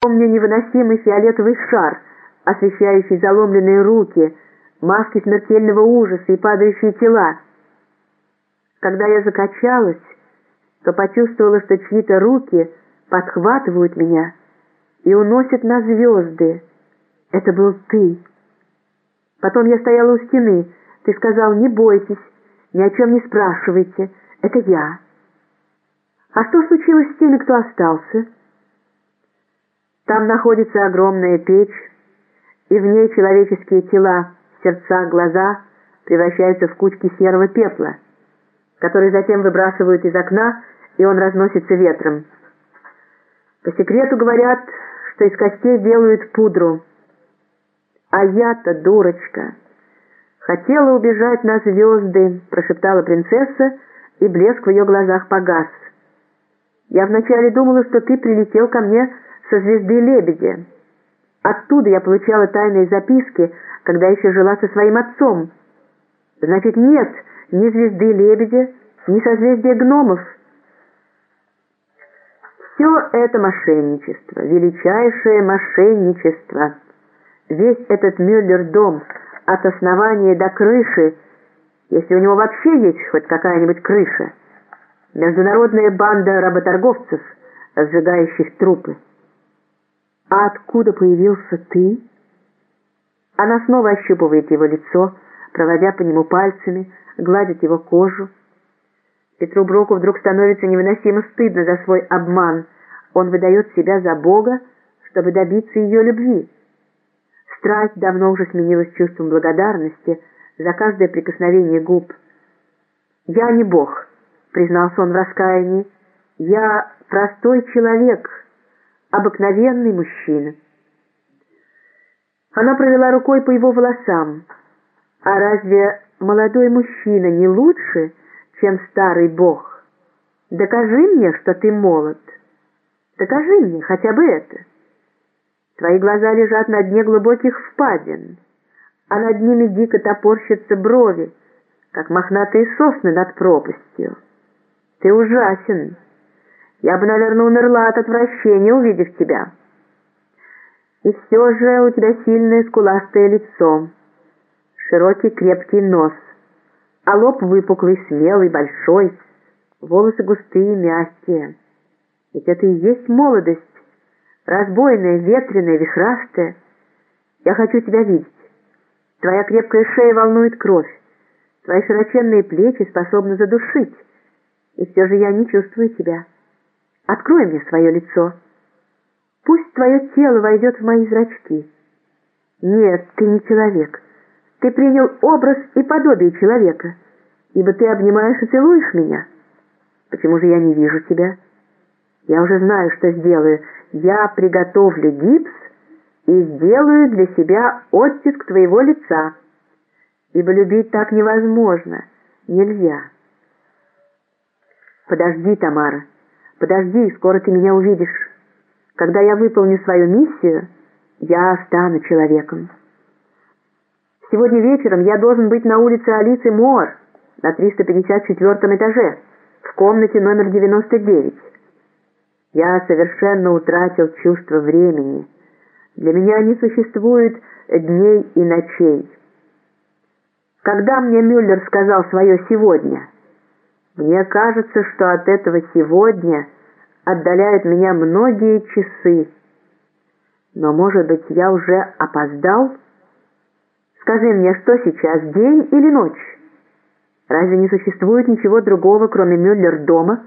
Помню невыносимый фиолетовый шар, освещающий заломленные руки, маски смертельного ужаса и падающие тела. Когда я закачалась, то почувствовала, что чьи-то руки подхватывают меня и уносят на звезды. Это был ты. Потом я стояла у стены. Ты сказал, не бойтесь, ни о чем не спрашивайте. Это я. А что случилось с теми, кто остался? Там находится огромная печь, и в ней человеческие тела, сердца, глаза превращаются в кучки серого пепла, который затем выбрасывают из окна, и он разносится ветром. По секрету говорят, что из костей делают пудру. А я-то, дурочка, хотела убежать на звезды, прошептала принцесса, и блеск в ее глазах погас. Я вначале думала, что ты прилетел ко мне со звезды Лебедя. Оттуда я получала тайные записки, когда еще жила со своим отцом. Значит, нет ни звезды Лебедя, ни созвездия гномов. Все это мошенничество, величайшее мошенничество. Весь этот Мюллер-дом от основания до крыши, если у него вообще есть хоть какая-нибудь крыша, международная банда работорговцев, сжигающих трупы. «А откуда появился ты?» Она снова ощупывает его лицо, проводя по нему пальцами, гладит его кожу. Петру Броку вдруг становится невыносимо стыдно за свой обман. Он выдает себя за Бога, чтобы добиться ее любви. Страсть давно уже сменилась чувством благодарности за каждое прикосновение губ. «Я не Бог», — признался он в раскаянии. «Я простой человек» обыкновенный мужчина. Она провела рукой по его волосам. А разве молодой мужчина не лучше, чем старый бог? Докажи мне, что ты молод. Докажи мне хотя бы это. Твои глаза лежат на дне глубоких впадин, а над ними дико топорщатся брови, как мохнатые сосны над пропастью. Ты ужасен. Я бы, наверное, умерла от отвращения, увидев тебя. И все же у тебя сильное скуластое лицо, широкий крепкий нос, а лоб выпуклый, смелый, большой, волосы густые, мягкие. Ведь это и есть молодость, разбойная, ветреная, вихрастая. Я хочу тебя видеть. Твоя крепкая шея волнует кровь, твои широченные плечи способны задушить, и все же я не чувствую тебя. Открой мне свое лицо. Пусть твое тело войдет в мои зрачки. Нет, ты не человек. Ты принял образ и подобие человека, ибо ты обнимаешь и целуешь меня. Почему же я не вижу тебя? Я уже знаю, что сделаю. Я приготовлю гипс и сделаю для себя оттиск твоего лица, ибо любить так невозможно, нельзя. Подожди, Тамара. Подожди, скоро ты меня увидишь. Когда я выполню свою миссию, я стану человеком. Сегодня вечером я должен быть на улице Алисы Мор на 354 этаже, в комнате номер 99. Я совершенно утратил чувство времени. Для меня не существует дней и ночей. Когда мне Мюллер сказал свое «сегодня», мне кажется, что от этого сегодня отдаляют меня многие часы. Но, может быть, я уже опоздал? Скажи мне, что сейчас, день или ночь? Разве не существует ничего другого, кроме Мюллер дома?